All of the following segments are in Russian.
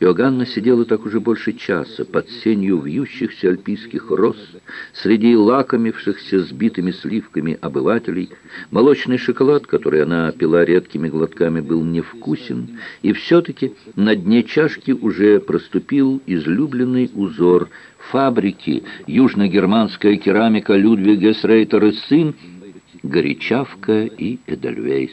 Иоганна сидела так уже больше часа под сенью вьющихся альпийских роз, среди лакомившихся сбитыми сливками обывателей. Молочный шоколад, который она пила редкими глотками, был невкусен, и все-таки на дне чашки уже проступил излюбленный узор фабрики южногерманская керамика Людвиг Гесрейтер и сын, Горячавка и Эдельвейс.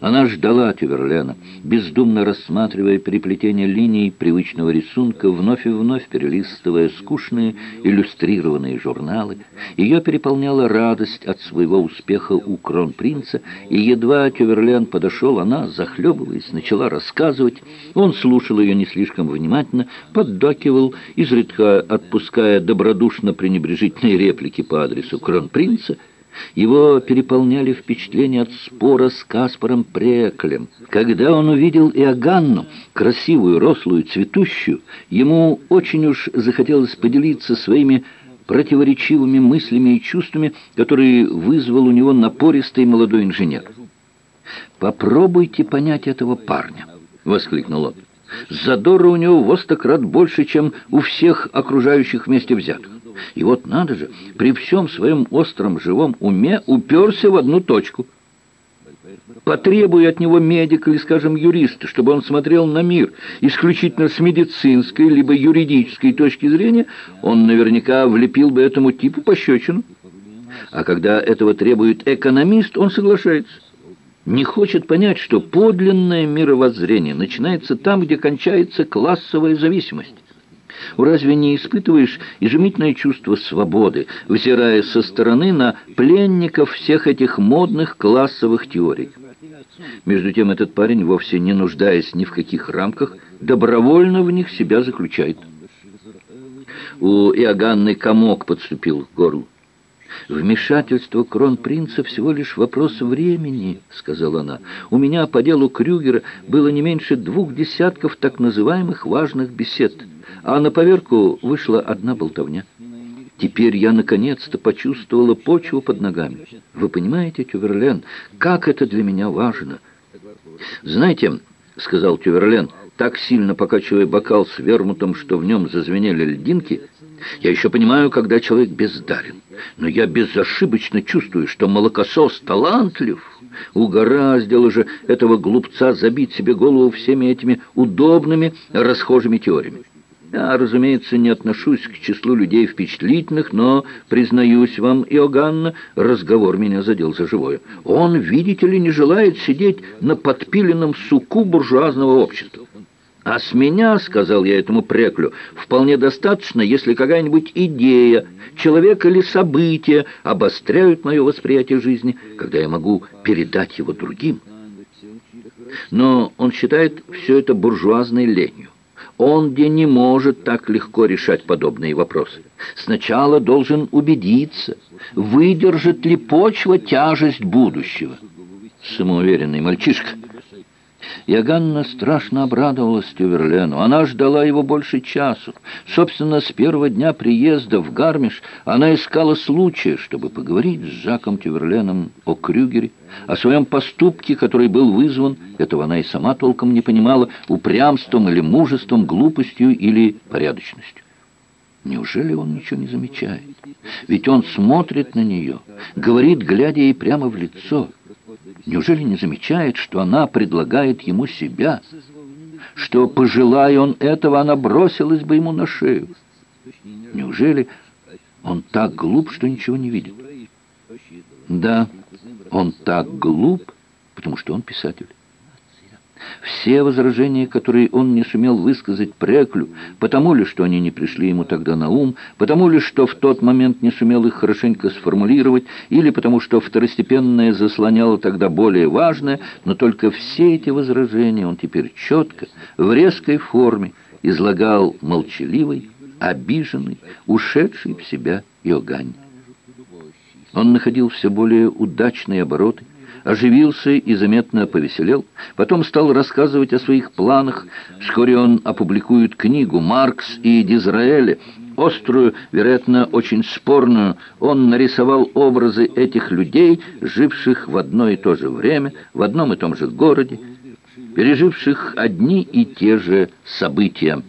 Она ждала Тюверлена, бездумно рассматривая переплетение линий привычного рисунка, вновь и вновь перелистывая скучные иллюстрированные журналы. Ее переполняла радость от своего успеха у кронпринца, и едва Тюверлен подошел, она, захлебываясь, начала рассказывать. Он слушал ее не слишком внимательно, поддакивал, изредка отпуская добродушно пренебрежительные реплики по адресу кронпринца, его переполняли впечатления от спора с Каспаром Преклем. Когда он увидел Иоганну, красивую, рослую, цветущую, ему очень уж захотелось поделиться своими противоречивыми мыслями и чувствами, которые вызвал у него напористый молодой инженер. «Попробуйте понять этого парня», — воскликнул он. «Задора у него в стократ больше, чем у всех окружающих вместе взятых. И вот надо же, при всем своем остром живом уме уперся в одну точку. Потребуя от него медик или, скажем, юриста, чтобы он смотрел на мир исключительно с медицинской либо юридической точки зрения, он наверняка влепил бы этому типу пощечину. А когда этого требует экономист, он соглашается. Не хочет понять, что подлинное мировоззрение начинается там, где кончается классовая зависимость. Разве не испытываешь изумительное чувство свободы, взирая со стороны на пленников всех этих модных классовых теорий? Между тем этот парень, вовсе не нуждаясь ни в каких рамках, добровольно в них себя заключает. У Иоганны комок подступил к горлу. «Вмешательство кронпринца всего лишь вопрос времени», — сказала она. «У меня по делу Крюгера было не меньше двух десятков так называемых важных бесед» а на поверку вышла одна болтовня. Теперь я наконец-то почувствовала почву под ногами. Вы понимаете, Тюверлен, как это для меня важно? Знаете, — сказал Тюверлен, так сильно покачивая бокал с вермутом, что в нем зазвенели льдинки, я еще понимаю, когда человек бездарен. Но я безошибочно чувствую, что молокосос талантлив. Угораздило же этого глупца забить себе голову всеми этими удобными расхожими теориями. Я, разумеется, не отношусь к числу людей впечатлительных, но, признаюсь вам, Иоганна, разговор меня задел за живое. Он, видите ли, не желает сидеть на подпиленном суку буржуазного общества. А с меня, сказал я этому преклю, вполне достаточно, если какая-нибудь идея, человек или событие обостряют мое восприятие жизни, когда я могу передать его другим. Но он считает все это буржуазной ленью. Он где не может так легко решать подобные вопросы. Сначала должен убедиться, выдержит ли почва тяжесть будущего. Самоуверенный мальчишка. Яганна страшно обрадовалась Тюверлену. Она ждала его больше часу. Собственно, с первого дня приезда в Гармиш она искала случая, чтобы поговорить с Жаком Тюверленом о Крюгере, о своем поступке, который был вызван, этого она и сама толком не понимала, упрямством или мужеством, глупостью или порядочностью. Неужели он ничего не замечает? Ведь он смотрит на нее, говорит, глядя ей прямо в лицо – Неужели не замечает, что она предлагает ему себя? Что, пожелая он этого, она бросилась бы ему на шею? Неужели он так глуп, что ничего не видит? Да, он так глуп, потому что он писатель. Все возражения, которые он не сумел высказать Преклю, потому ли, что они не пришли ему тогда на ум, потому ли, что в тот момент не сумел их хорошенько сформулировать, или потому что второстепенное заслоняло тогда более важное, но только все эти возражения он теперь четко, в резкой форме, излагал молчаливый, обиженный, ушедший в себя Иоганн. Он находил все более удачные обороты, оживился и заметно повеселел. Потом стал рассказывать о своих планах. Вскоре он опубликует книгу «Маркс и Дизраэли». Острую, вероятно, очень спорную, он нарисовал образы этих людей, живших в одно и то же время, в одном и том же городе. переживших одни и те же события.